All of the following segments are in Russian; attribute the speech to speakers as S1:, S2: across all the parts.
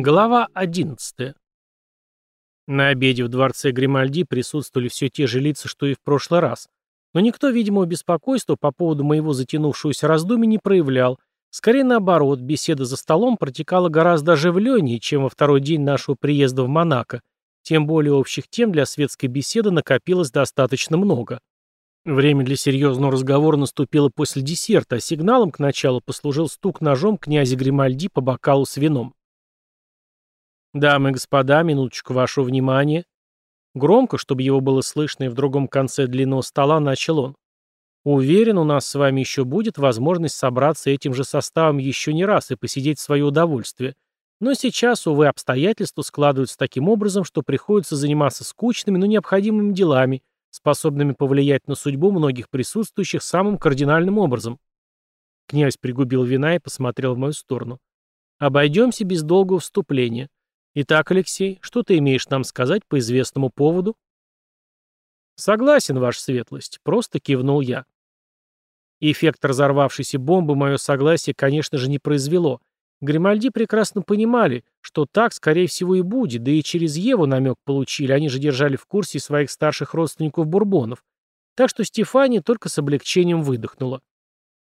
S1: Глава 11. На обеде в дворце Гримальди присутствовали все те же лица, что и в прошлый раз. Но никто, видимого беспокойства по поводу моего затянувшегося раздумья не проявлял. Скорее наоборот, беседа за столом протекала гораздо оживленнее, чем во второй день нашего приезда в Монако. Тем более общих тем для светской беседы накопилось достаточно много. Время для серьезного разговора наступило после десерта, а сигналом к началу послужил стук ножом князя Гримальди по бокалу с вином. «Дамы и господа, минуточку вашего внимания». Громко, чтобы его было слышно и в другом конце длинного стола, начал он. «Уверен, у нас с вами еще будет возможность собраться этим же составом еще не раз и посидеть в свое удовольствие. Но сейчас, увы, обстоятельства складываются таким образом, что приходится заниматься скучными, но необходимыми делами, способными повлиять на судьбу многих присутствующих самым кардинальным образом». Князь пригубил вина и посмотрел в мою сторону. «Обойдемся без долгого вступления. Итак, Алексей, что ты имеешь нам сказать по известному поводу? Согласен, ваша светлость, просто кивнул я. Эффект разорвавшейся бомбы мое согласие, конечно же, не произвело. Гримальди прекрасно понимали, что так, скорее всего, и будет, да и через Еву намек получили, они же держали в курсе своих старших родственников Бурбонов. Так что Стефания только с облегчением выдохнула.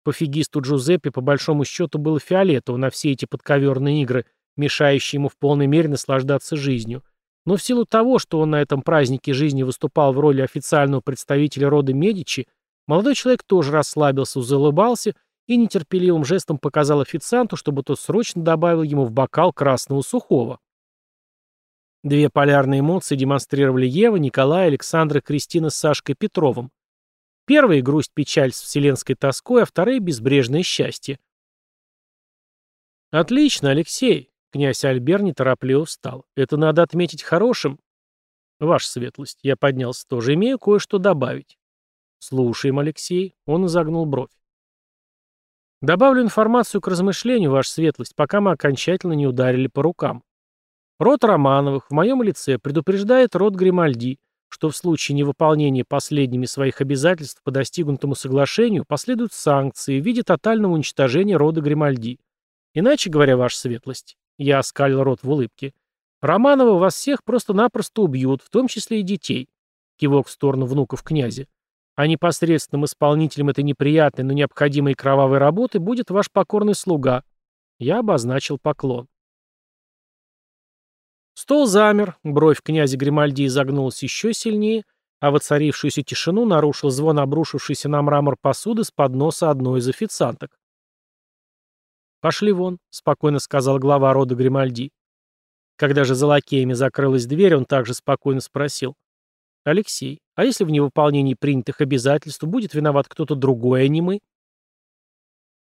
S1: Пофигисту Джузеппе по большому счету было фиолетово на все эти подковерные игры – мешающий ему в полной мере наслаждаться жизнью. Но в силу того, что он на этом празднике жизни выступал в роли официального представителя рода Медичи, молодой человек тоже расслабился, заулыбался и нетерпеливым жестом показал официанту, чтобы тот срочно добавил ему в бокал красного сухого. Две полярные эмоции демонстрировали Ева, Николай, Александра, Кристина с Сашкой Петровым. Первая — грусть, печаль с вселенской тоской, а вторая — безбрежное счастье. «Отлично, Алексей!» Князь Альбер неторопливо встал. «Это надо отметить хорошим». «Ваша светлость, я поднялся тоже, имею кое-что добавить». «Слушаем, Алексей». Он изогнул бровь. «Добавлю информацию к размышлению, ваша светлость, пока мы окончательно не ударили по рукам. Род Романовых в моем лице предупреждает род Гримальди, что в случае невыполнения последними своих обязательств по достигнутому соглашению последуют санкции в виде тотального уничтожения рода Гримальди. Иначе говоря, ваша светлость, я оскалил рот в улыбке. Романова вас всех просто-напросто убьют, в том числе и детей. Кивок в сторону внуков князя. А непосредственным исполнителем этой неприятной, но необходимой кровавой работы будет ваш покорный слуга. Я обозначил поклон. Стол замер, бровь князя Гримальди изогнулась еще сильнее, а воцарившуюся тишину нарушил звон обрушившейся на мрамор посуды с подноса одной из официанток. «Пошли вон», — спокойно сказал глава рода Гримальди. Когда же за лакеями закрылась дверь, он также спокойно спросил. «Алексей, а если в невыполнении принятых обязательств будет виноват кто-то другой, а не мы?»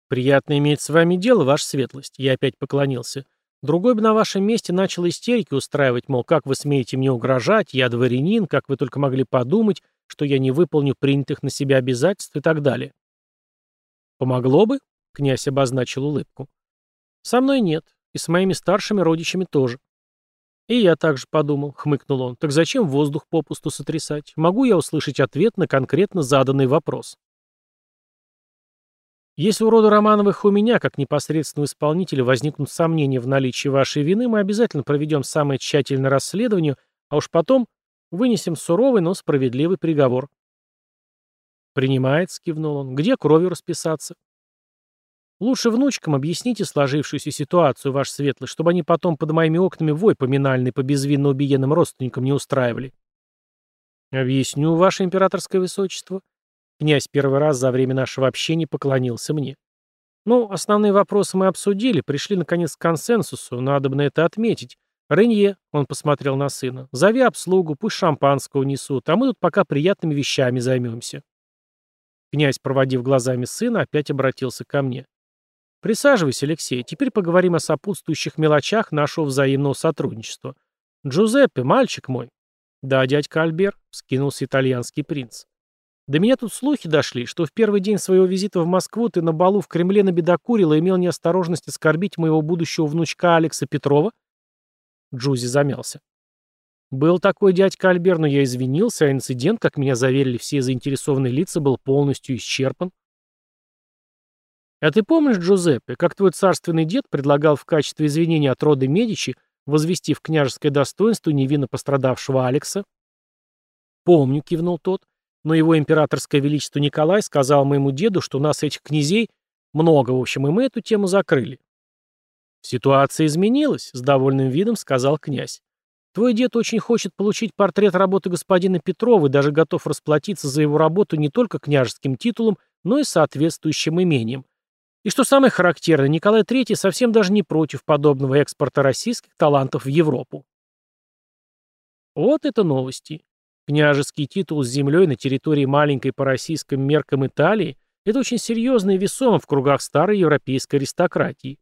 S1: «Приятно иметь с вами дело, ваша светлость», — я опять поклонился. «Другой бы на вашем месте начал истерики устраивать, мол, как вы смеете мне угрожать, я дворянин, как вы только могли подумать, что я не выполню принятых на себя обязательств и так далее». «Помогло бы?» Князь обозначил улыбку. «Со мной нет, и с моими старшими родичами тоже». «И я также подумал», — хмыкнул он. «Так зачем воздух попусту сотрясать? Могу я услышать ответ на конкретно заданный вопрос?» «Если у рода Романовых у меня, как непосредственного исполнителя, возникнут сомнения в наличии вашей вины, мы обязательно проведем самое тщательное расследование, а уж потом вынесем суровый, но справедливый приговор». «Принимается», — кивнул он. «Где кровью расписаться?» Лучше внучкам объясните сложившуюся ситуацию, ваш светлость, чтобы они потом под моими окнами вой поминальный по безвинно убиенным родственникам не устраивали. Объясню, ваше императорское высочество. Князь первый раз за время нашего общения поклонился мне. Ну, основные вопросы мы обсудили, пришли наконец к консенсусу, надо бы на это отметить. Ренье, он посмотрел на сына, зови обслугу, пусть шампанского несут, а мы тут пока приятными вещами займемся. Князь, проводив глазами сына, опять обратился ко мне. Присаживайся, Алексей. Теперь поговорим о сопутствующих мелочах нашего взаимного сотрудничества. Джузеппе, мальчик мой. Да, дядька Альбер, скинулся итальянский принц. До меня тут слухи дошли, что в первый день своего визита в Москву ты на балу в Кремле набедокурил и имел неосторожность оскорбить моего будущего внучка Алекса Петрова? Джузи замялся. Был такой дядька Альбер, но я извинился, а инцидент, как меня заверили все заинтересованные лица, был полностью исчерпан. А ты помнишь, Джузеппе, как твой царственный дед предлагал в качестве извинения от рода Медичи возвести в княжеское достоинство невинно пострадавшего Алекса? Помню, кивнул тот, но его императорское величество Николай сказал моему деду, что у нас этих князей много, в общем, и мы эту тему закрыли. Ситуация изменилась, с довольным видом сказал князь. Твой дед очень хочет получить портрет работы господина Петрова и даже готов расплатиться за его работу не только княжеским титулом, но и соответствующим имением. И что самое характерное, Николай III совсем даже не против подобного экспорта российских талантов в Европу. Вот это новости. Княжеский титул с землей на территории маленькой по российским меркам Италии – это очень серьезно и весомо в кругах старой европейской аристократии.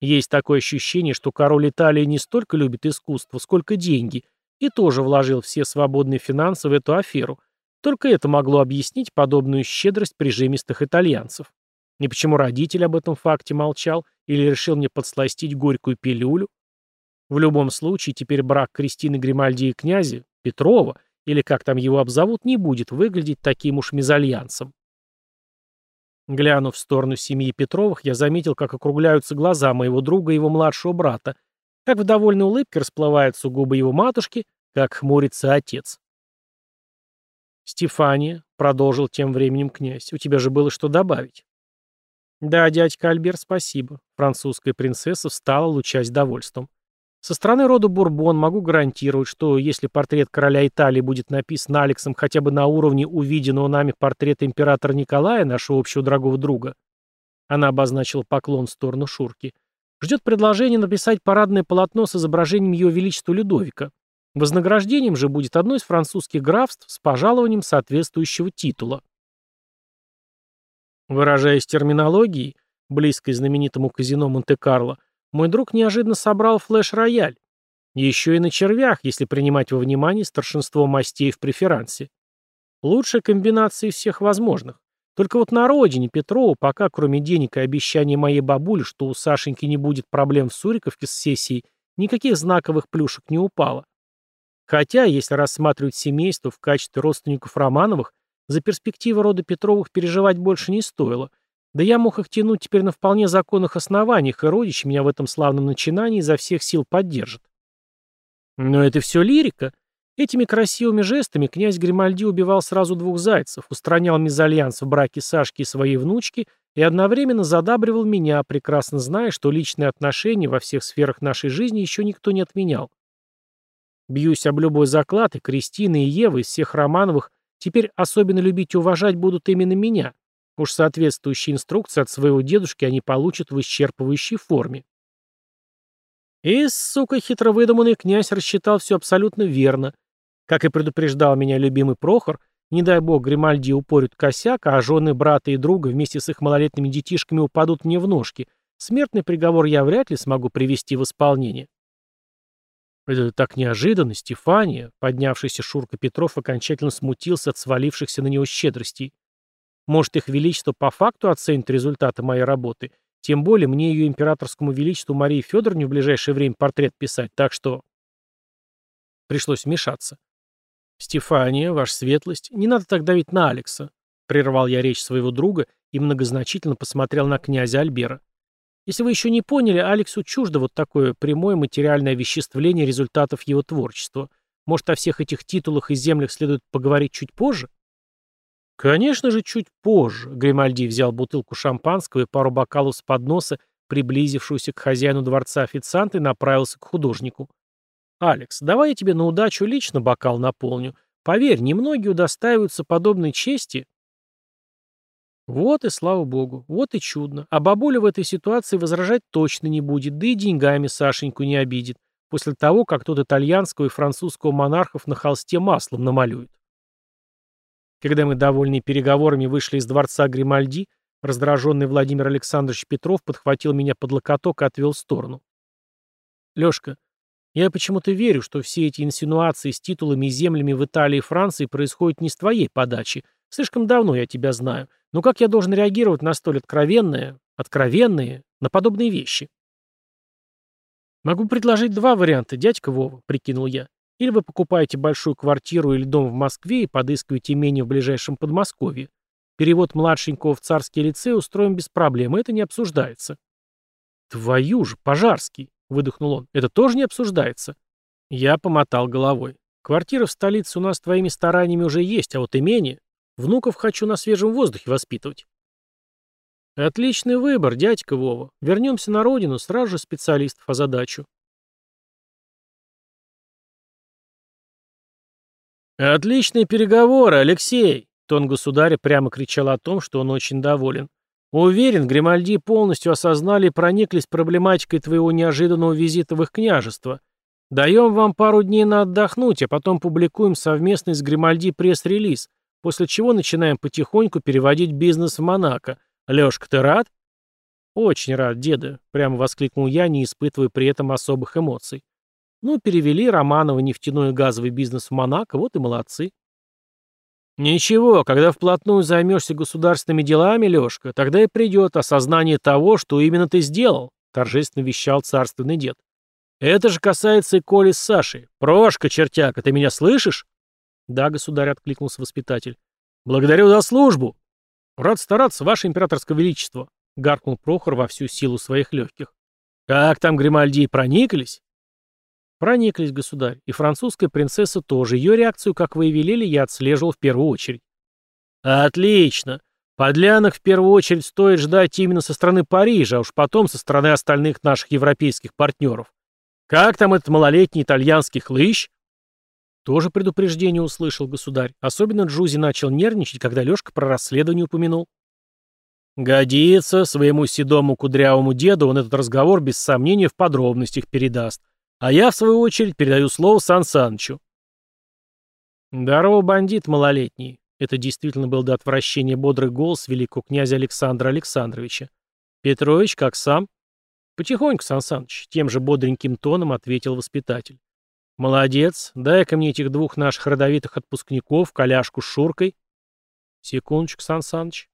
S1: Есть такое ощущение, что король Италии не столько любит искусство, сколько деньги, и тоже вложил все свободные финансы в эту аферу. Только это могло объяснить подобную щедрость прижимистых итальянцев. И почему родитель об этом факте молчал или решил мне подсластить горькую пилюлю? В любом случае, теперь брак Кристины Гримальди и князя, Петрова, или как там его обзовут, не будет выглядеть таким уж мезальянсом. Глянув в сторону семьи Петровых, я заметил, как округляются глаза моего друга и его младшего брата, как в довольной улыбке расплываются губы его матушки, как хмурится отец. «Стефания», — продолжил тем временем князь, — «у тебя же было что добавить». «Да, дядька Альбер, спасибо». Французская принцесса встала, лучась довольством. Со стороны рода Бурбон могу гарантировать, что если портрет короля Италии будет написан Алексом хотя бы на уровне увиденного нами портрета императора Николая, нашего общего дорогого друга, она обозначила поклон в сторону Шурки, ждет предложение написать парадное полотно с изображением ее величества Людовика. Вознаграждением же будет одно из французских графств с пожалованием соответствующего титула. Выражаясь терминологией, близкой знаменитому казино Монте-Карло, мой друг неожиданно собрал флеш-рояль. Еще и на червях, если принимать во внимание старшинство мастей в преферансе. Лучшая комбинация из всех возможных. Только вот на родине Петрова пока, кроме денег и обещания моей бабули, что у Сашеньки не будет проблем в Суриковке с сессией, никаких знаковых плюшек не упало. Хотя, если рассматривать семейство в качестве родственников Романовых, за перспективы рода Петровых переживать больше не стоило. Да я мог их тянуть теперь на вполне законных основаниях, и родич меня в этом славном начинании изо всех сил поддержит. Но это все лирика. Этими красивыми жестами князь Гримальди убивал сразу двух зайцев, устранял мезальянс в браке Сашки и своей внучки и одновременно задабривал меня, прекрасно зная, что личные отношения во всех сферах нашей жизни еще никто не отменял. Бьюсь об любой заклад, и Кристина, и Ева из всех Романовых теперь особенно любить и уважать будут именно меня. Уж соответствующие инструкции от своего дедушки они получат в исчерпывающей форме. И, сука, хитро выдуманный князь рассчитал все абсолютно верно. Как и предупреждал меня любимый Прохор, не дай бог Гримальди упорят косяк, а жены брата и друга вместе с их малолетними детишками упадут мне в ножки. Смертный приговор я вряд ли смогу привести в исполнение. Это так неожиданно, Стефания, поднявшийся Шурка Петров окончательно смутился от свалившихся на него щедростей. Может, их величество по факту оценит результаты моей работы. Тем более мне ее императорскому величеству Марии Федоровне в ближайшее время портрет писать, так что... Пришлось вмешаться. «Стефания, ваша светлость, не надо так давить на Алекса», — прервал я речь своего друга и многозначительно посмотрел на князя Альбера. «Если вы еще не поняли, Алексу чуждо вот такое прямое материальное овеществление результатов его творчества. Может, о всех этих титулах и землях следует поговорить чуть позже?» Конечно же, чуть позже Гримальди взял бутылку шампанского и пару бокалов с подноса, приблизившуюся к хозяину дворца официанта, и направился к художнику. «Алекс, давай я тебе на удачу лично бокал наполню. Поверь, немногие удостаиваются подобной чести». Вот и слава богу, вот и чудно. А бабуля в этой ситуации возражать точно не будет, да и деньгами Сашеньку не обидит, после того, как тот итальянского и французского монархов на холсте маслом намалюет. Когда мы, довольные переговорами, вышли из дворца Гримальди, раздраженный Владимир Александрович Петров подхватил меня под локоток и отвел в сторону. «Лешка, я почему-то верю, что все эти инсинуации с титулами и землями в Италии и Франции происходят не с твоей подачи. Слишком давно я тебя знаю. Но как я должен реагировать на столь откровенные, откровенные, на подобные вещи?» «Могу предложить два варианта, дядька Вова», — прикинул я. Или вы покупаете большую квартиру или дом в Москве и подыскиваете имение в ближайшем Подмосковье. Перевод младшенького в царский лицей устроим без проблем, это не обсуждается. Твою же, Пожарский, выдохнул он, это тоже не обсуждается. Я помотал головой. Квартира в столице у нас твоими стараниями уже есть, а вот имение... Внуков хочу на свежем воздухе воспитывать. Отличный выбор, дядька Вова. Вернемся на родину, сразу же специалистов задачу. Отличные переговоры, Алексей! Тон государя прямо кричал о том, что он очень доволен. Уверен, Гримальди полностью осознали и прониклись проблематикой твоего неожиданного визита в их княжество. Даем вам пару дней на отдохнуть, а потом публикуем совместный с Гримальди пресс-релиз, после чего начинаем потихоньку переводить бизнес в Монако – «Лёшка, ты рад?» «Очень рад, деда», — прямо воскликнул я, не испытывая при этом особых эмоций. «Ну, перевели Романова нефтяной и газовый бизнес в Монако, вот и молодцы». «Ничего, когда вплотную займешься государственными делами, Лёшка, тогда и придет осознание того, что именно ты сделал», — торжественно вещал царственный дед. «Это же касается и Коли с Сашей. Прошка, чертяка, ты меня слышишь?» «Да, государь», — откликнулся воспитатель. «Благодарю за службу», «Рад стараться, ваше императорское величество», — гаркнул Прохор во всю силу своих легких. «Как там Гримальди, прониклись?» «Прониклись, государь. И французская принцесса тоже. Ее реакцию, как вы и велели, я отслеживал в первую очередь». «Отлично. Подлянок в первую очередь стоит ждать именно со стороны Парижа, а уж потом со стороны остальных наших европейских партнеров. Как там этот малолетний итальянский хлыщ?» Тоже предупреждение услышал государь. Особенно Джузи начал нервничать, когда Лешка про расследование упомянул. «Годится, своему седому кудрявому деду он этот разговор без сомнения в подробностях передаст. А я, в свою очередь, передаю слово Сан Санычу». «Здорово, бандит малолетний». Это действительно был до отвращения бодрый голос великого князя Александра Александровича. «Петрович, как сам?» «Потихоньку, Сан Саныч», — тем же бодреньким тоном ответил воспитатель. «Молодец. Дай-ка мне этих двух наших родовитых отпускников, коляшку с Шуркой». «Секундочку, Сан Саныч».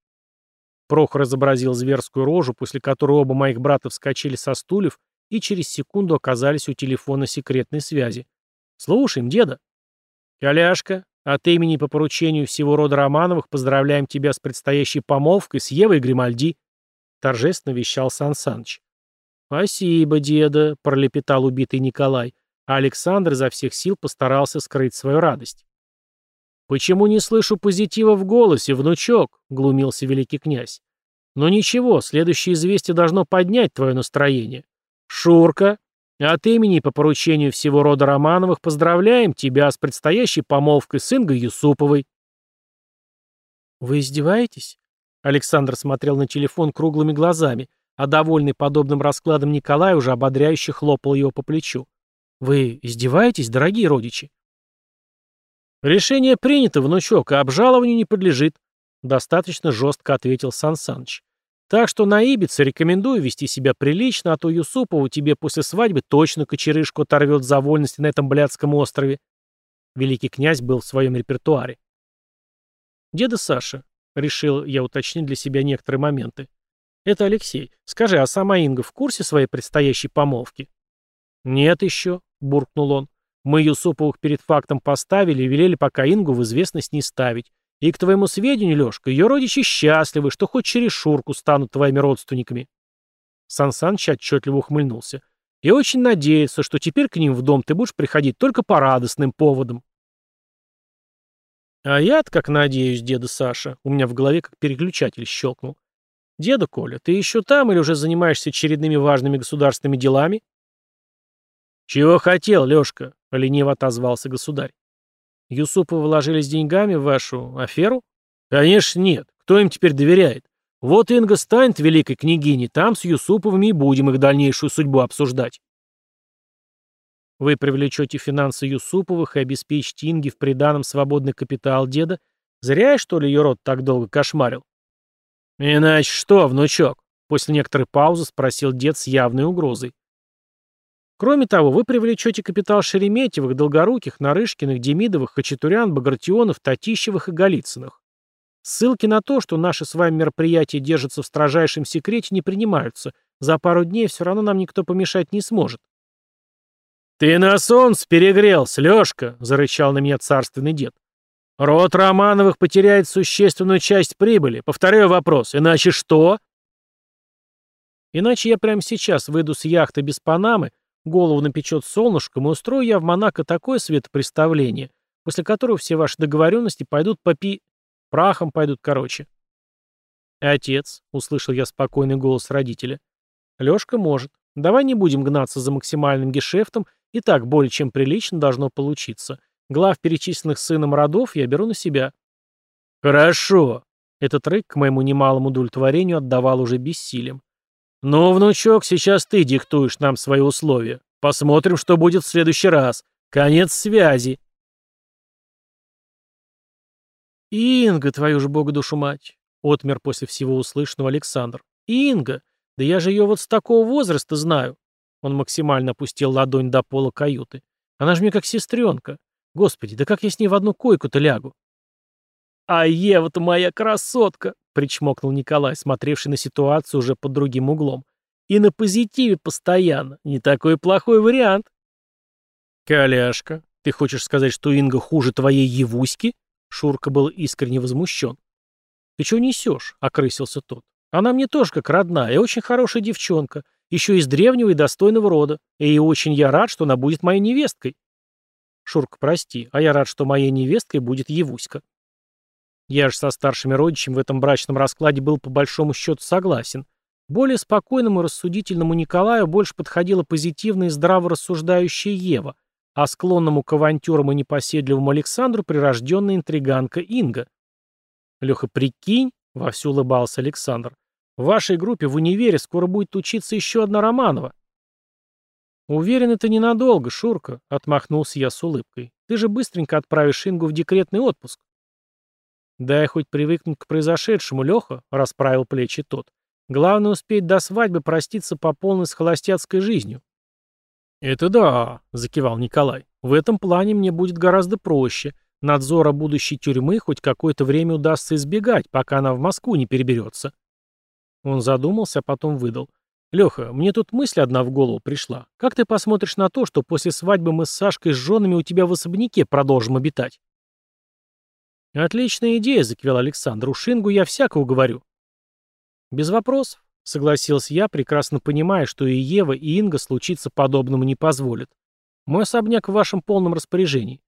S1: Прохор изобразил зверскую рожу, после которой оба моих брата вскочили со стульев и через секунду оказались у телефона секретной связи. «Слушаем, деда». «Коляшка, от имени по поручению всего рода Романовых поздравляем тебя с предстоящей помолвкой с Евой Гримальди», — торжественно вещал Сан Саныч. «Спасибо, деда», — пролепетал убитый Николай а Александр изо всех сил постарался скрыть свою радость. «Почему не слышу позитива в голосе, внучок?» — глумился великий князь. «Но ничего, следующее известие должно поднять твое настроение. Шурка, от имени и по поручению всего рода Романовых поздравляем тебя с предстоящей помолвкой с Ингой Юсуповой». «Вы издеваетесь?» Александр смотрел на телефон круглыми глазами, а довольный подобным раскладом Николай уже ободряюще хлопал его по плечу. Вы издеваетесь, дорогие родичи? Решение принято, внучок, а обжалованию не подлежит, достаточно жестко ответил Сан Саныч. Так что на Ибице рекомендую вести себя прилично, а то Юсупову тебе после свадьбы точно кочерышку оторвет за вольности на этом блядском острове. Великий князь был в своем репертуаре. Деда Саша, решил я уточнить для себя некоторые моменты. Это Алексей. Скажи, а сама Инга в курсе своей предстоящей помолвки? Нет еще, — буркнул он. «Мы Юсуповых перед фактом поставили и велели пока Ингу в известность не ставить. И, к твоему сведению, Лешка, ее родичи счастливы, что хоть через Шурку станут твоими родственниками». Сан Саныч отчетливо ухмыльнулся. «И очень надеется, что теперь к ним в дом ты будешь приходить только по радостным поводам». «А я-то как надеюсь, деда Саша», у меня в голове как переключатель щелкнул. «Деда Коля, ты еще там или уже занимаешься очередными важными государственными делами?» «Чего хотел, Лёшка?» — лениво отозвался государь. «Юсуповы вложились деньгами в вашу аферу?» «Конечно нет. Кто им теперь доверяет? Вот Инга станет великой княгиней, там с Юсуповыми и будем их дальнейшую судьбу обсуждать». Вы привлечете финансы Юсуповых и обеспечите Инге в приданом свободный капитал деда? Зря, что ли, ее род так долго кошмарил? Иначе что, внучок? После некоторой паузы спросил дед с явной угрозой. Кроме того, вы привлечете капитал Шереметьевых, Долгоруких, Нарышкиных, Демидовых, Хачатурян, Багратионов, Татищевых и Голицыных. Ссылки на то, что наши с вами мероприятия держатся в строжайшем секрете, не принимаются. За пару дней все равно нам никто помешать не сможет. «Ты на солнце перегрелся, Лешка!» — зарычал на меня царственный дед. Род Романовых потеряет существенную часть прибыли. Повторяю вопрос. Иначе что? Иначе я прямо сейчас выйду с яхты без Панамы, голову напечет солнышком и устрою я в Монако такое светопреставление, после которого все ваши договоренности пойдут по пи... прахом пойдут, короче. «Отец», — услышал я спокойный голос родителя, — «Лёшка может. Давай не будем гнаться за максимальным гешефтом, и так более чем прилично должно получиться. Глав перечисленных сыном родов я беру на себя». «Хорошо». Этот рык, к моему немалому удовлетворению, отдавал уже бессилием. «Ну, внучок, сейчас ты диктуешь нам свои условия. Посмотрим, что будет в следующий раз. Конец связи». «Инга, твою же бога душу мать!» — отмер после всего услышанного Александр. «Инга! Да я же ее вот с такого возраста знаю!» Он максимально опустил ладонь до пола каюты. «Она же мне как сестренка. Господи, да как я с ней в одну койку-то лягу?» «А Ева-то моя красотка!» — причмокнул Николай, смотревший на ситуацию уже под другим углом. «И на позитиве постоянно. Не такой плохой вариант». «Коляшка, ты хочешь сказать, что Инга хуже твоей Евуськи?» Шурка был искренне возмущен. «Ты чего несешь?» — окрысился тот. «Она мне тоже как родная и очень хорошая девчонка, еще из древнего и достойного рода, и очень я рад, что она будет моей невесткой». «Шурка, прости, а я рад, что моей невесткой будет Евуська». Я же со старшими родичами в этом брачном раскладе был по большому счету согласен. Более спокойному и рассудительному Николаю больше подходила позитивная и здраво рассуждающая Ева, а склонному к авантюрам и непоседливому Александру прирожденная интриганка Инга. «Леха, прикинь», — вовсю улыбался Александр, — «в вашей группе в универе скоро будет учиться еще одна Романова». «Уверен, это ненадолго, Шурка», — отмахнулся я с улыбкой. «Ты же быстренько отправишь Ингу в декретный отпуск». «Дай хоть привыкнуть к произошедшему, Леха», — расправил плечи тот. «Главное успеть до свадьбы проститься по полной с холостяцкой жизнью». «Это да», — закивал Николай. «В этом плане мне будет гораздо проще. Надзора будущей тюрьмы хоть какое-то время удастся избегать, пока она в Москву не переберется». Он задумался, а потом выдал. «Леха, мне тут мысль одна в голову пришла. Как ты посмотришь на то, что после свадьбы мы с Сашкой с женами у тебя в особняке продолжим обитать?» «Отличная идея», — закивал Александр. «Ушингу я всякого говорю». «Без вопросов», — согласился я, прекрасно понимая, что и Ева, и Инга случиться подобному не позволят. «Мой особняк в вашем полном распоряжении».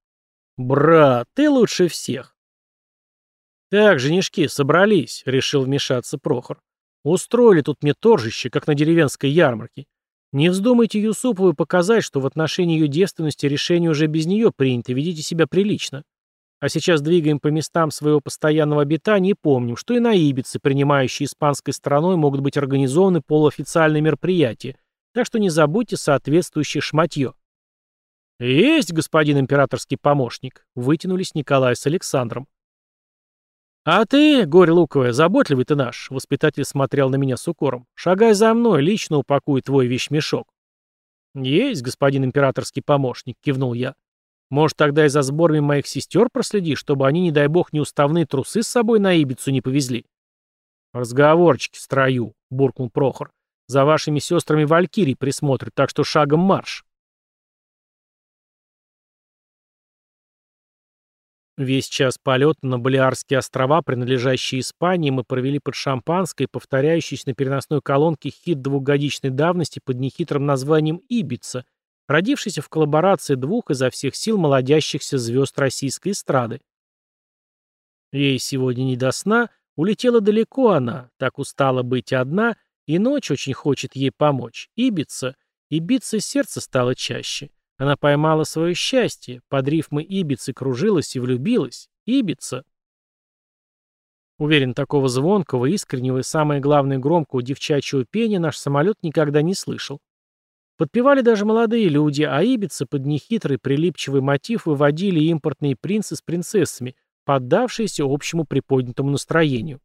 S1: «Брат, ты лучше всех». «Так, женишки, собрались», — решил вмешаться Прохор. «Устроили тут мне торжище, как на деревенской ярмарке. Не вздумайте Юсупову показать, что в отношении ее девственности решение уже без нее принято, ведите себя прилично. А сейчас двигаем по местам своего постоянного обитания и помним, что и на Ибице, принимающие испанской стороной, могут быть организованы полуофициальные мероприятия, так что не забудьте соответствующее шматье. «Есть, господин императорский помощник», — вытянулись Николай с Александром. «А ты, горе луковая, заботливый ты наш», — воспитатель смотрел на меня с укором. «Шагай за мной, лично упакуй твой вещмешок». «Есть, господин императорский помощник», — кивнул я. Может, тогда и за сборами моих сестер проследи, чтобы они, не дай бог, неуставные трусы с собой на Ибицу не повезли? Разговорчики в строю, буркнул Прохор. За вашими сестрами Валькирий присмотрят, так что шагом марш. Весь час полета на Балиарские острова, принадлежащие Испании, мы провели под шампанской, повторяющийся на переносной колонке хит двухгодичной давности под нехитрым названием «Ибица», родившийся в коллаборации двух изо всех сил молодящихся звезд российской эстрады. Ей сегодня не до сна, улетела далеко она, так устала быть одна, и ночь очень хочет ей помочь, и биться, и биться сердце стало чаще. Она поймала свое счастье, под рифмы Ибицы кружилась и влюбилась. Ибица. Уверен, такого звонкого, искреннего и, самое главное, громкого девчачьего пения наш самолет никогда не слышал. Подпевали даже молодые люди, а ибицы под нехитрый прилипчивый мотив выводили импортные принцы с принцессами, поддавшиеся общему приподнятому настроению.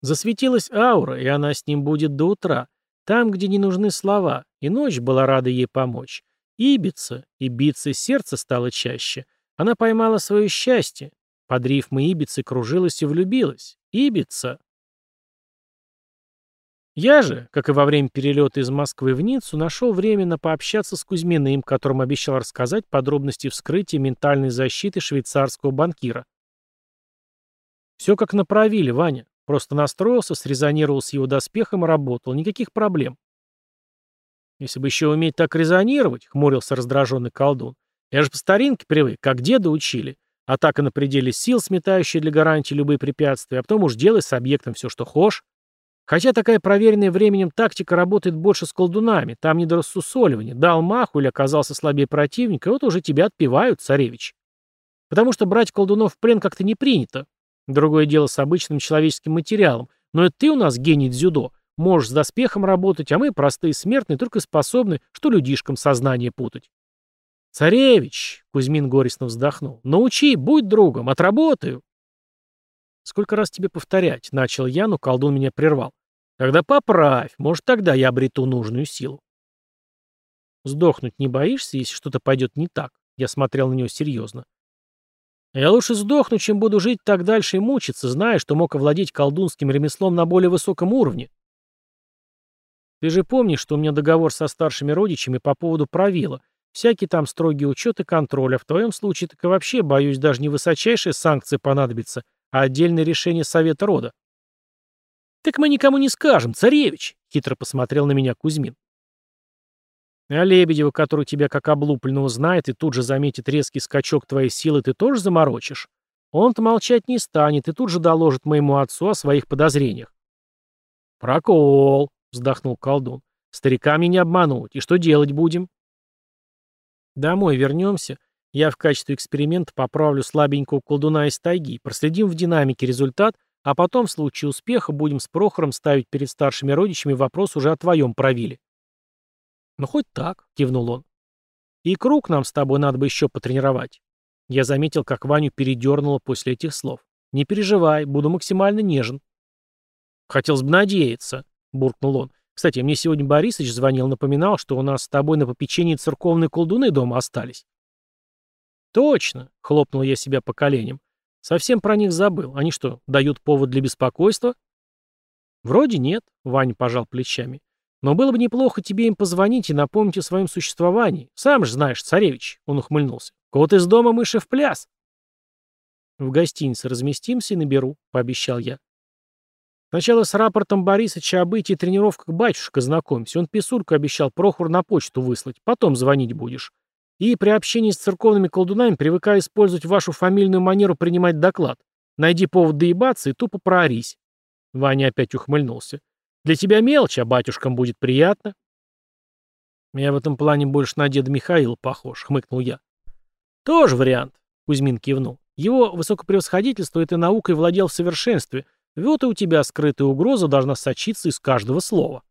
S1: Засветилась аура, и она с ним будет до утра, там, где не нужны слова, и ночь была рада ей помочь. Ибица, и биться сердце стало чаще. Она поймала свое счастье. Под рифмы Ибицы кружилась и влюбилась. Ибица. Я же, как и во время перелета из Москвы в Ниццу, нашел время на пообщаться с Кузьминым, которому обещал рассказать подробности вскрытия ментальной защиты швейцарского банкира. Все как направили, Ваня. Просто настроился, срезонировал с его доспехом и работал. Никаких проблем. Если бы еще уметь так резонировать, хмурился раздраженный колдун. Я же по старинке привык, как деда учили. Атака на пределе сил, сметающая для гарантии любые препятствия, а потом уж делай с объектом все, что хочешь. Хотя такая проверенная временем тактика работает больше с колдунами, там не до рассусоливания. Дал маху или оказался слабее противника, вот уже тебя отпевают, царевич. Потому что брать колдунов в плен как-то не принято. Другое дело с обычным человеческим материалом. Но это ты у нас гений дзюдо. Можешь с доспехом работать, а мы, простые смертные, только способны, что людишкам сознание путать. «Царевич!» — Кузьмин горестно вздохнул. «Научи, будь другом, отработаю!» «Сколько раз тебе повторять?» — начал я, но колдун меня прервал. «Тогда поправь, может, тогда я обрету нужную силу». «Сдохнуть не боишься, если что-то пойдет не так?» Я смотрел на него серьезно. «Я лучше сдохну, чем буду жить так дальше и мучиться, зная, что мог овладеть колдунским ремеслом на более высоком уровне». «Ты же помнишь, что у меня договор со старшими родичами по поводу правила, Всякий там строгий учет и контроль, а в твоем случае так и вообще, боюсь, даже не высочайшие санкции понадобятся, а отдельное решение Совета рода. «Так мы никому не скажем, царевич!» — хитро посмотрел на меня Кузьмин. «А Лебедева, который тебя как облупленного знает и тут же заметит резкий скачок твоей силы, ты тоже заморочишь? Он-то молчать не станет и тут же доложит моему отцу о своих подозрениях». «Прокол!» — вздохнул колдун. «Стариками не обмануть. И что делать будем?» Домой вернемся. Я в качестве эксперимента поправлю слабенького колдуна из тайги, проследим в динамике результат, а потом в случае успеха будем с Прохором ставить перед старшими родичами вопрос уже о твоем правиле. Ну хоть так, кивнул он. И круг нам с тобой надо бы еще потренировать. Я заметил, как Ваню передернуло после этих слов. Не переживай, буду максимально нежен. Хотелось бы надеяться, буркнул он. Кстати, мне сегодня Борисыч звонил, напоминал, что у нас с тобой на попечении церковные колдуны дома остались. Точно, хлопнул я себя по коленям. Совсем про них забыл. Они что, дают повод для беспокойства? Вроде нет, Ваня пожал плечами. Но было бы неплохо тебе им позвонить и напомнить о своем существовании. Сам же знаешь, царевич, он ухмыльнулся. Кот из дома мыши в пляс. В гостинице разместимся и наберу, пообещал я. Сначала с рапортом Борисыча о бытии тренировках батюшка знакомься. Он писульку обещал Прохор на почту выслать. Потом звонить будешь. И при общении с церковными колдунами привыкай использовать вашу фамильную манеру принимать доклад. Найди повод доебаться и тупо проорись. Ваня опять ухмыльнулся. Для тебя мелочь, а батюшкам будет приятно. Я в этом плане больше на деда Михаила похож, хмыкнул я. Тоже вариант, Кузьмин кивнул. Его высокопревосходительство этой наукой владел в совершенстве — вот и у тебя скрытая угроза должна сочиться из каждого слова.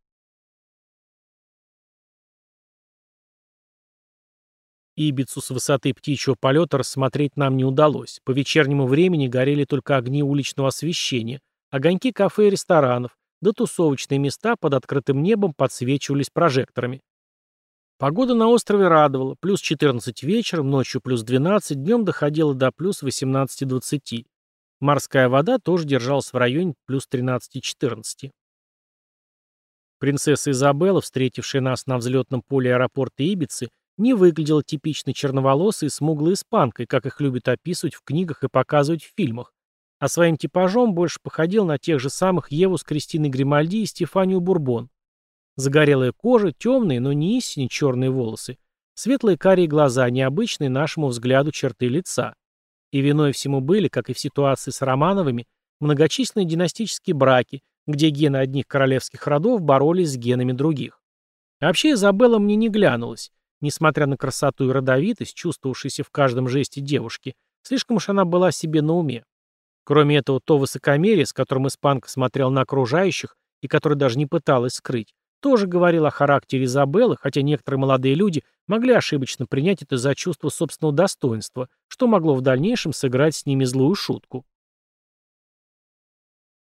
S1: Ибицу с высоты птичьего полета рассмотреть нам не удалось. По вечернему времени горели только огни уличного освещения, огоньки кафе и ресторанов, да тусовочные места под открытым небом подсвечивались прожекторами. Погода на острове радовала, плюс 14 вечером, ночью плюс 12, днем доходила до плюс 18-20. Морская вода тоже держалась в районе плюс 13-14. Принцесса Изабелла, встретившая нас на взлетном поле аэропорта Ибицы, не выглядела типичной черноволосой и смуглой испанкой, как их любят описывать в книгах и показывать в фильмах, а своим типажом больше походил на тех же самых Еву с Кристиной Гримальди и Стефанию Бурбон. Загорелая кожа, темные, но не истинно черные волосы, светлые карие глаза, необычные нашему взгляду черты лица. И виной всему были, как и в ситуации с Романовыми, многочисленные династические браки, где гены одних королевских родов боролись с генами других. вообще Изабелла мне не глянулась. Несмотря на красоту и родовитость, чувствовавшейся в каждом жесте девушки, слишком уж она была себе на уме. Кроме этого, то высокомерие, с которым испанка смотрел на окружающих и которое даже не пыталась скрыть, тоже говорил о характере Изабеллы, хотя некоторые молодые люди могли ошибочно принять это за чувство собственного достоинства, что могло в дальнейшем сыграть с ними злую шутку.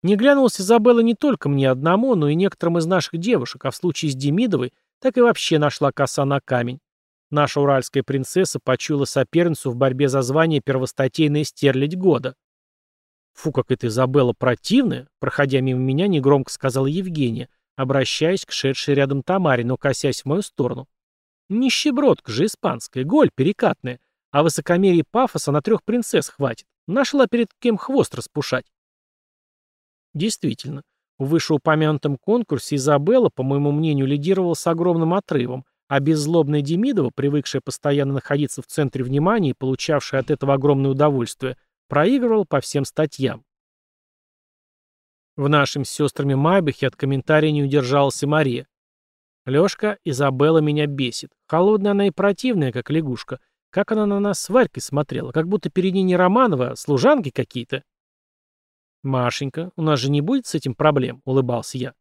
S1: Не глянулась Изабелла не только мне одному, но и некоторым из наших девушек, а в случае с Демидовой так и вообще нашла коса на камень. Наша уральская принцесса почуяла соперницу в борьбе за звание первостатейная стерлядь года. «Фу, как эта Изабелла противная!» Проходя мимо меня, негромко сказала Евгения, обращаясь к шедшей рядом Тамаре, но косясь в мою сторону. Нищебродка же испанская, голь перекатная, а высокомерие пафоса на трех принцесс хватит. Нашла перед кем хвост распушать. Действительно, в вышеупомянутом конкурсе Изабелла, по моему мнению, лидировала с огромным отрывом, а беззлобная Демидова, привыкшая постоянно находиться в центре внимания и получавшая от этого огромное удовольствие, проигрывала по всем статьям. В нашем с сестрами Майбахе от комментария не удержалась и Мария. Лёшка, Изабелла меня бесит. Холодная она и противная, как лягушка. Как она на нас с Варькой смотрела, как будто перед ней не Романова, а служанки какие-то. «Машенька, у нас же не будет с этим проблем», — улыбался я.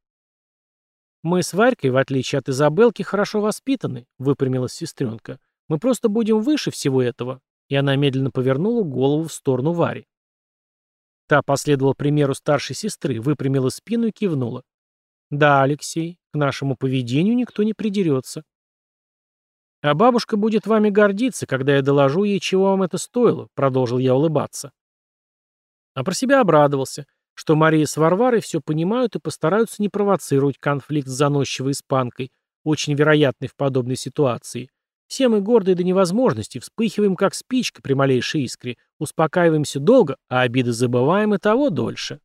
S1: «Мы с Варькой, в отличие от Изабелки, хорошо воспитаны», — выпрямилась сестренка. «Мы просто будем выше всего этого». И она медленно повернула голову в сторону Вари. Та последовала примеру старшей сестры, выпрямила спину и кивнула. «Да, Алексей, к нашему поведению никто не придерется». «А бабушка будет вами гордиться, когда я доложу ей, чего вам это стоило», — продолжил я улыбаться. А про себя обрадовался что Мария с Варварой все понимают и постараются не провоцировать конфликт с заносчивой испанкой, очень вероятный в подобной ситуации. Все мы гордые до невозможности, вспыхиваем как спичка при малейшей искре, успокаиваемся долго, а обиды забываем и того дольше.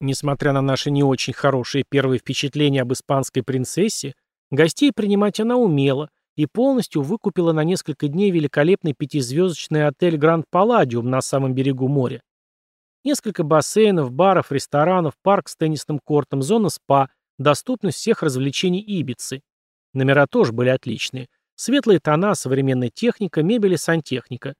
S1: Несмотря на наши не очень хорошие первые впечатления об испанской принцессе, гостей принимать она умела, и полностью выкупила на несколько дней великолепный пятизвездочный отель «Гранд Палладиум» на самом берегу моря. Несколько бассейнов, баров, ресторанов, парк с теннисным кортом, зона спа, доступность всех развлечений Ибицы. Номера тоже были отличные. Светлые тона, современная техника, мебель и сантехника.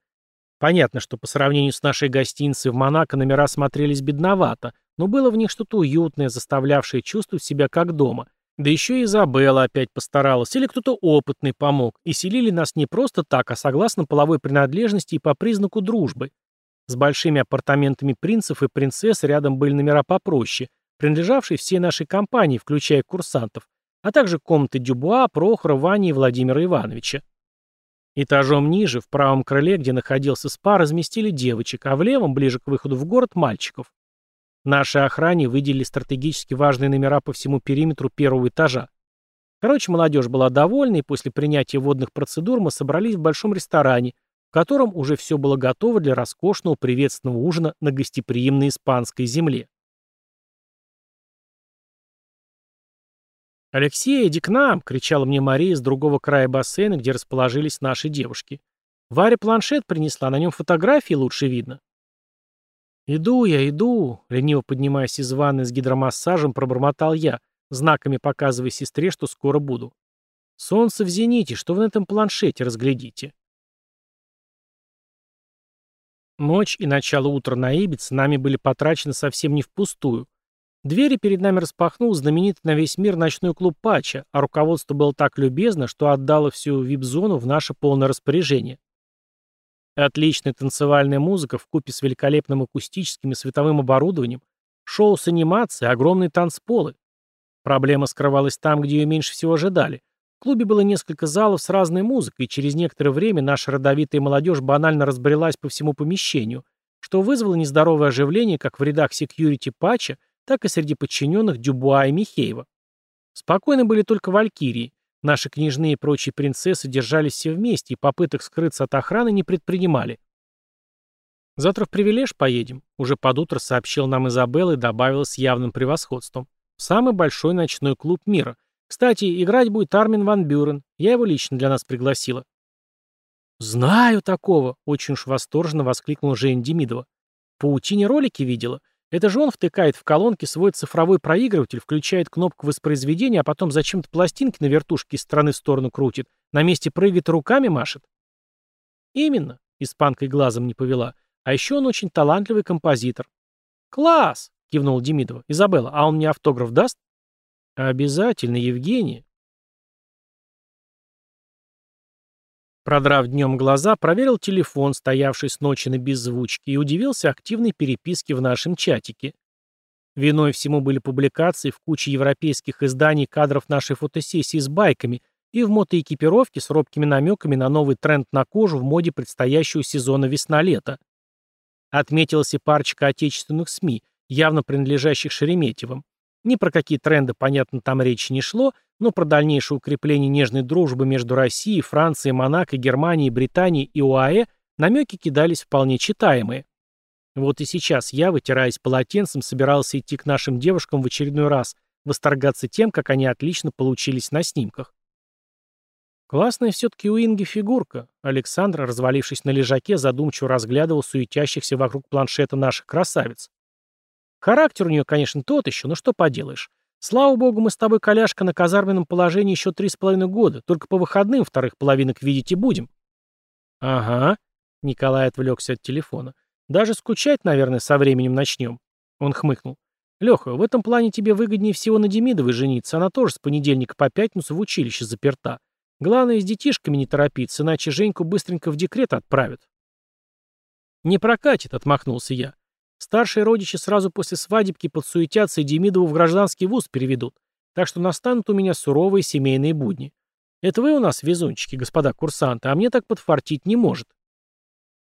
S1: Понятно, что по сравнению с нашей гостиницей в Монако номера смотрелись бедновато, но было в них что-то уютное, заставлявшее чувствовать себя как дома, да еще и Изабелла опять постаралась, или кто-то опытный помог, и селили нас не просто так, а согласно половой принадлежности и по признаку дружбы. С большими апартаментами принцев и принцесс рядом были номера попроще, принадлежавшие всей нашей компании, включая курсантов, а также комнаты Дюбуа, Прохора, Вани и Владимира Ивановича. Этажом ниже, в правом крыле, где находился спа, разместили девочек, а в левом, ближе к выходу в город, мальчиков. Нашей охране выделили стратегически важные номера по всему периметру первого этажа. Короче, молодежь была довольна, и после принятия водных процедур мы собрались в большом ресторане, в котором уже все было готово для роскошного приветственного ужина на гостеприимной испанской земле. «Алексей, иди к нам!» — кричала мне Мария с другого края бассейна, где расположились наши девушки. Варя планшет принесла, на нем фотографии лучше видно. «Иду я, иду», — лениво поднимаясь из ванны с гидромассажем, пробормотал я, знаками показывая сестре, что скоро буду. «Солнце в зените, что вы на этом планшете разглядите?» Ночь и начало утра на Ибице нами были потрачены совсем не впустую. Двери перед нами распахнул знаменитый на весь мир ночной клуб Пача, а руководство было так любезно, что отдало всю вип-зону в наше полное распоряжение. Отличная танцевальная музыка в купе с великолепным акустическим и световым оборудованием, шоу с анимацией, огромные танцполы. Проблема скрывалась там, где ее меньше всего ожидали. В клубе было несколько залов с разной музыкой, и через некоторое время наша родовитая молодежь банально разбрелась по всему помещению, что вызвало нездоровое оживление как в рядах секьюрити Патча, так и среди подчиненных Дюбуа и Михеева. Спокойны были только валькирии, Наши княжны и прочие принцессы держались все вместе и попыток скрыться от охраны не предпринимали. «Завтра в Привилеж поедем», — уже под утро сообщил нам Изабелла и добавила с явным превосходством. «Самый большой ночной клуб мира. Кстати, играть будет Армин Ван Бюрен. Я его лично для нас пригласила». «Знаю такого!» — очень уж восторженно воскликнула Жень Демидова. «Паутине ролики видела. Это же он втыкает в колонки свой цифровой проигрыватель, включает кнопку воспроизведения, а потом зачем-то пластинки на вертушке из стороны в сторону крутит, на месте прыгает руками машет. Именно, испанкой глазом не повела. А еще он очень талантливый композитор. Класс! кивнул Демидова. Изабелла, а он мне автограф даст? Обязательно, Евгений. Продрав днем глаза, проверил телефон, стоявший с ночи на беззвучке, и удивился активной переписке в нашем чатике. Виной всему были публикации в куче европейских изданий кадров нашей фотосессии с байками и в мотоэкипировке с робкими намеками на новый тренд на кожу в моде предстоящего сезона весна-лето. Отметилась и парочка отечественных СМИ, явно принадлежащих Шереметьевым. Ни про какие тренды, понятно, там речи не шло, но про дальнейшее укрепление нежной дружбы между Россией, Францией, Монако, Германией, Британией и ОАЭ намеки кидались вполне читаемые. Вот и сейчас я, вытираясь полотенцем, собирался идти к нашим девушкам в очередной раз, восторгаться тем, как они отлично получились на снимках. Классная все-таки у Инги фигурка. Александр, развалившись на лежаке, задумчиво разглядывал суетящихся вокруг планшета наших красавиц. Характер у нее, конечно, тот еще, но что поделаешь. Слава богу, мы с тобой, коляшка, на казарменном положении еще три с половиной года, только по выходным вторых половинок видеть и будем. Ага, Николай отвлекся от телефона. Даже скучать, наверное, со временем начнем. Он хмыкнул. Леха, в этом плане тебе выгоднее всего на Демидовой жениться, она тоже с понедельника по пятницу в училище заперта. Главное, с детишками не торопиться, иначе Женьку быстренько в декрет отправят. Не прокатит, отмахнулся я. Старшие родичи сразу после свадебки подсуетятся и Демидову в гражданский вуз переведут, так что настанут у меня суровые семейные будни. Это вы у нас везунчики, господа курсанты, а мне так подфартить не может.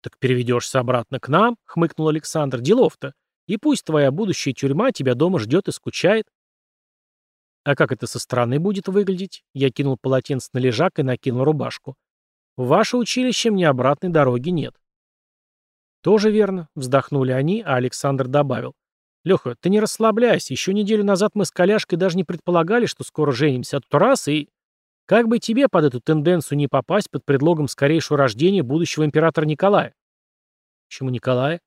S1: Так переведешься обратно к нам, хмыкнул Александр, делов-то. И пусть твоя будущая тюрьма тебя дома ждет и скучает. А как это со стороны будет выглядеть? Я кинул полотенце на лежак и накинул рубашку. В ваше училище мне обратной дороги нет. «Тоже верно», — вздохнули они, а Александр добавил. «Леха, ты не расслабляйся. Еще неделю назад мы с коляшкой даже не предполагали, что скоро женимся. А тут раз и... Как бы тебе под эту тенденцию не попасть под предлогом скорейшего рождения будущего императора Николая?» «Почему Николая?»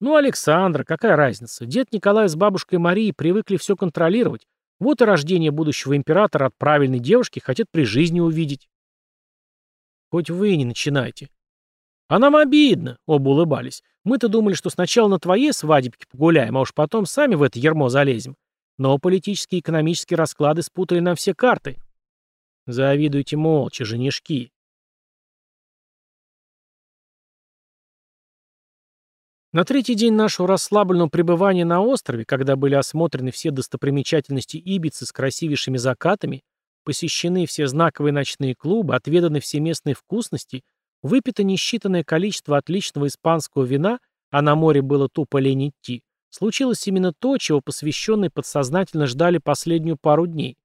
S1: «Ну, Александр, какая разница? Дед Николай с бабушкой Марией привыкли все контролировать. Вот и рождение будущего императора от правильной девушки хотят при жизни увидеть». «Хоть вы не начинайте», «А нам обидно», — оба улыбались. «Мы-то думали, что сначала на твоей свадебке погуляем, а уж потом сами в это ермо залезем. Но политические и экономические расклады спутали нам все карты». «Завидуйте молча, женишки». На третий день нашего расслабленного пребывания на острове, когда были осмотрены все достопримечательности Ибицы с красивейшими закатами, посещены все знаковые ночные клубы, отведаны все местные вкусности — Выпито несчитанное количество отличного испанского вина, а на море было тупо лень идти, случилось именно то, чего посвященные подсознательно ждали последнюю пару дней.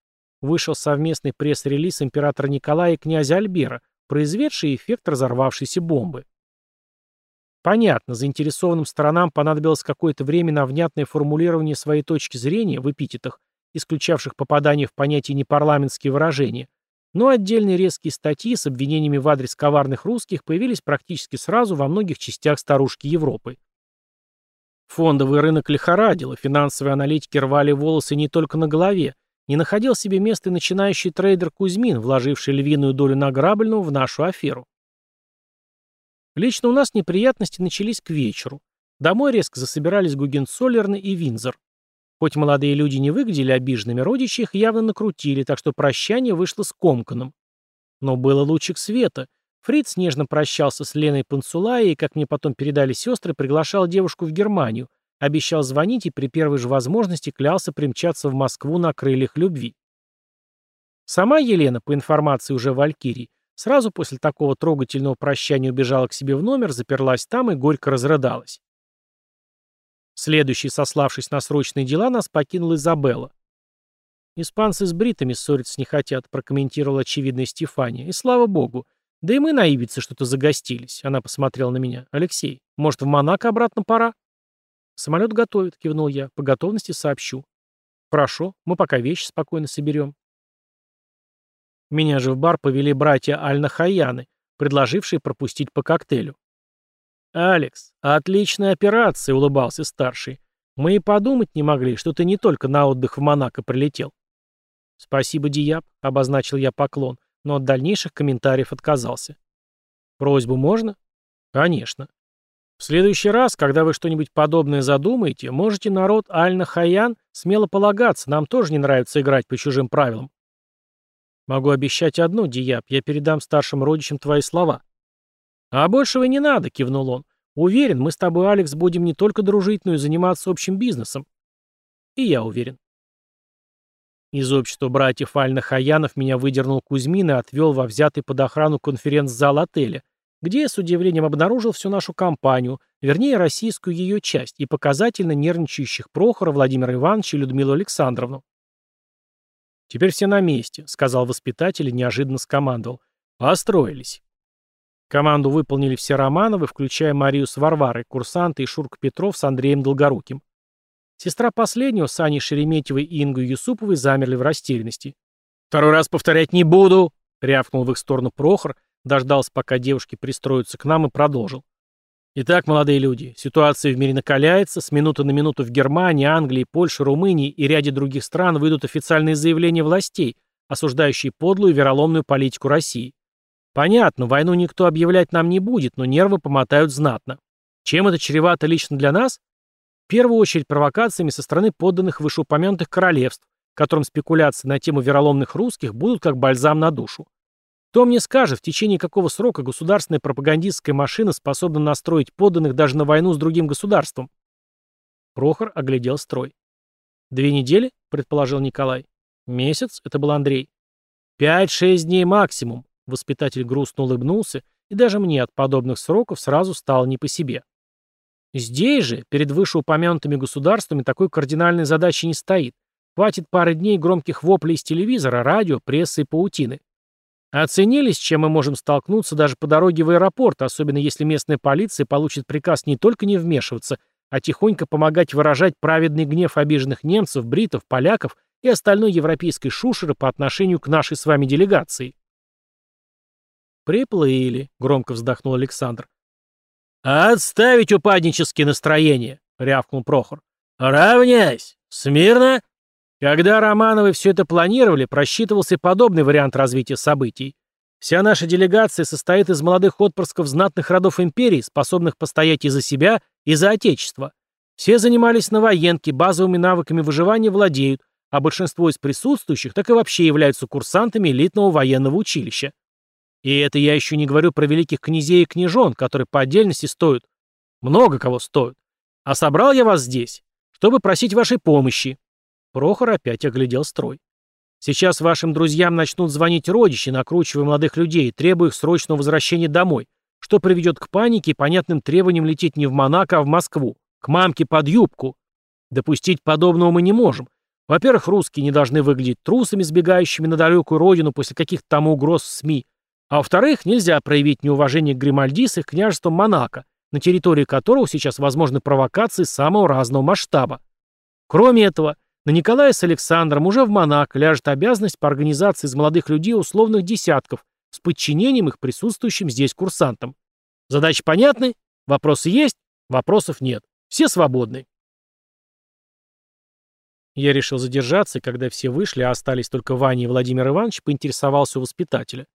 S1: Вышел совместный пресс-релиз императора Николая и князя Альбера, произведший эффект разорвавшейся бомбы. Понятно, заинтересованным сторонам понадобилось какое-то время на внятное формулирование своей точки зрения в эпитетах, исключавших попадание в понятие непарламентские выражения, но отдельные резкие статьи с обвинениями в адрес коварных русских появились практически сразу во многих частях старушки Европы. Фондовый рынок лихорадил, финансовые аналитики рвали волосы не только на голове, не находил себе места и начинающий трейдер Кузьмин, вложивший львиную долю награбленного в нашу аферу. Лично у нас неприятности начались к вечеру. Домой резко засобирались Гугенцоллерны и Винзор. Хоть молодые люди не выглядели обиженными, родичи их явно накрутили, так что прощание вышло скомканным. Но было лучик света. Фриц нежно прощался с Леной Пансулай и, как мне потом передали сестры, приглашал девушку в Германию, обещал звонить и при первой же возможности клялся примчаться в Москву на крыльях любви. Сама Елена, по информации уже Валькирии, сразу после такого трогательного прощания убежала к себе в номер, заперлась там и горько разрыдалась. Следующий, сославшись на срочные дела, нас покинула Изабелла. «Испанцы с бритами ссориться не хотят», — прокомментировала очевидная Стефания. «И слава богу. Да и мы на Ибице что-то загостились». Она посмотрела на меня. «Алексей, может, в Монако обратно пора?» «Самолет готовит», — кивнул я. «По готовности сообщу». «Хорошо, мы пока вещи спокойно соберем». Меня же в бар повели братья Аль-Нахаяны, предложившие пропустить по коктейлю. «Алекс, отличная операция», — улыбался старший. «Мы и подумать не могли, что ты не только на отдых в Монако прилетел». «Спасибо, Дияб», — обозначил я поклон, но от дальнейших комментариев отказался. «Просьбу можно?» «Конечно». В следующий раз, когда вы что-нибудь подобное задумаете, можете народ Аль-Нахаян смело полагаться, нам тоже не нравится играть по чужим правилам. Могу обещать одно, Дияб, я передам старшим родичам твои слова. «А большего не надо», — кивнул он. «Уверен, мы с тобой, Алекс, будем не только дружить, но и заниматься общим бизнесом». И я уверен. Из общества братьев Альна Хаянов меня выдернул Кузьмин и отвел во взятый под охрану конференц-зал отеля, где я с удивлением обнаружил всю нашу компанию, вернее, российскую ее часть, и показательно нервничающих Прохора, Владимира Ивановича и Людмилу Александровну. «Теперь все на месте», — сказал воспитатель и неожиданно скомандовал. «Построились». Команду выполнили все Романовы, включая Марию с Варварой, курсанты и Шурка Петров с Андреем Долгоруким. Сестра последнего, с Аней Шереметьевой и Ингой Юсуповой, замерли в растерянности. «Второй раз повторять не буду!» — рявкнул в их сторону Прохор, дождался, пока девушки пристроятся к нам, и продолжил. Итак, молодые люди, ситуация в мире накаляется, с минуты на минуту в Германии, Англии, Польше, Румынии и ряде других стран выйдут официальные заявления властей, осуждающие подлую и вероломную политику России. Понятно, войну никто объявлять нам не будет, но нервы помотают знатно. Чем это чревато лично для нас? В первую очередь провокациями со стороны подданных вышеупомянутых королевств, которым спекуляции на тему вероломных русских будут как бальзам на душу. Кто мне скажет, в течение какого срока государственная пропагандистская машина способна настроить подданных даже на войну с другим государством? Прохор оглядел строй. «Две недели?» — предположил Николай. «Месяц?» — это был Андрей. «Пять-шесть дней максимум. Воспитатель грустно улыбнулся, и даже мне от подобных сроков сразу стало не по себе. Здесь же, перед вышеупомянутыми государствами, такой кардинальной задачи не стоит. Хватит пары дней громких воплей из телевизора, радио, прессы и паутины. Оценили, с чем мы можем столкнуться даже по дороге в аэропорт, особенно если местная полиция получит приказ не только не вмешиваться, а тихонько помогать выражать праведный гнев обиженных немцев, бритов, поляков и остальной европейской шушеры по отношению к нашей с вами делегации. «Приплыли», — громко вздохнул Александр. «Отставить упаднические настроения», — рявкнул Прохор. «Равняйсь! Смирно!» Когда Романовы все это планировали, просчитывался подобный вариант развития событий. Вся наша делегация состоит из молодых отпрысков знатных родов империи, способных постоять и за себя, и за отечество. Все занимались на военке, базовыми навыками выживания владеют, а большинство из присутствующих так и вообще являются курсантами элитного военного училища. И это я еще не говорю про великих князей и княжон, которые по отдельности стоят. Много кого стоят. А собрал я вас здесь, чтобы просить вашей помощи. Прохор опять оглядел строй. Сейчас вашим друзьям начнут звонить родичи, накручивая молодых людей, требуя их срочного возвращения домой, что приведет к панике и понятным требованиям лететь не в Монако, а в Москву, к мамке под юбку. Допустить подобного мы не можем. Во-первых, русские не должны выглядеть трусами, сбегающими на далекую родину после каких-то там угроз в СМИ. А во-вторых, нельзя проявить неуважение к Гримальди с их княжеством Монако, на территории которого сейчас возможны провокации самого разного масштаба. Кроме этого, на Николая с Александром уже в Монако ляжет обязанность по организации из молодых людей условных десятков с подчинением их присутствующим здесь курсантам. Задачи понятны? Вопросы есть? Вопросов нет. Все свободны. Я решил задержаться, когда все вышли, а остались только Ваня и Владимир Иванович, поинтересовался у воспитателя.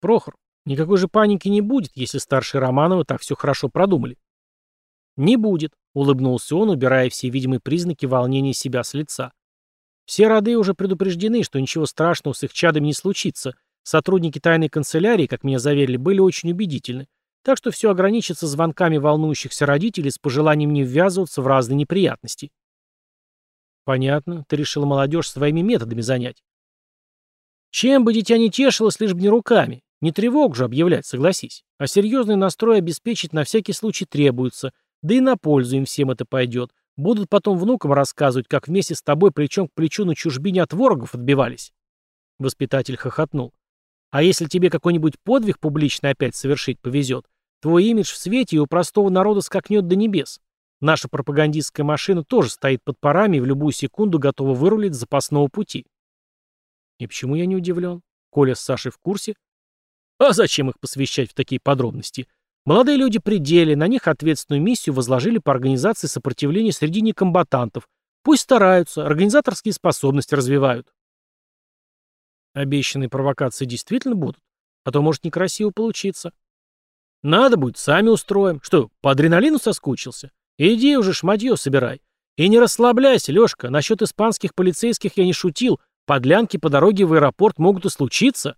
S1: Прохор, никакой же паники не будет, если старшие Романовы так все хорошо продумали. Не будет, улыбнулся он, убирая все видимые признаки волнения себя с лица. Все роды уже предупреждены, что ничего страшного с их чадами не случится. Сотрудники тайной канцелярии, как меня заверили, были очень убедительны. Так что все ограничится звонками волнующихся родителей с пожеланием не ввязываться в разные неприятности. Понятно, ты решила молодежь своими методами занять. Чем бы дитя не тешилось, лишь бы не руками. Не тревог же объявлять, согласись. А серьезный настрой обеспечить на всякий случай требуется. Да и на пользу им всем это пойдет. Будут потом внукам рассказывать, как вместе с тобой плечом к плечу на чужбине от ворогов отбивались. Воспитатель хохотнул. А если тебе какой-нибудь подвиг публичный опять совершить повезет, твой имидж в свете и у простого народа скакнет до небес. Наша пропагандистская машина тоже стоит под парами и в любую секунду готова вырулить с запасного пути. И почему я не удивлен? Коля с Сашей в курсе? А зачем их посвящать в такие подробности? Молодые люди при на них ответственную миссию возложили по организации сопротивления среди некомбатантов. Пусть стараются, организаторские способности развивают. Обещанные провокации действительно будут? А то может некрасиво получиться. Надо будет, сами устроим. Что, по адреналину соскучился? Иди уже шматье собирай. И не расслабляйся, Лешка, насчет испанских полицейских я не шутил. Подлянки по дороге в аэропорт могут и случиться.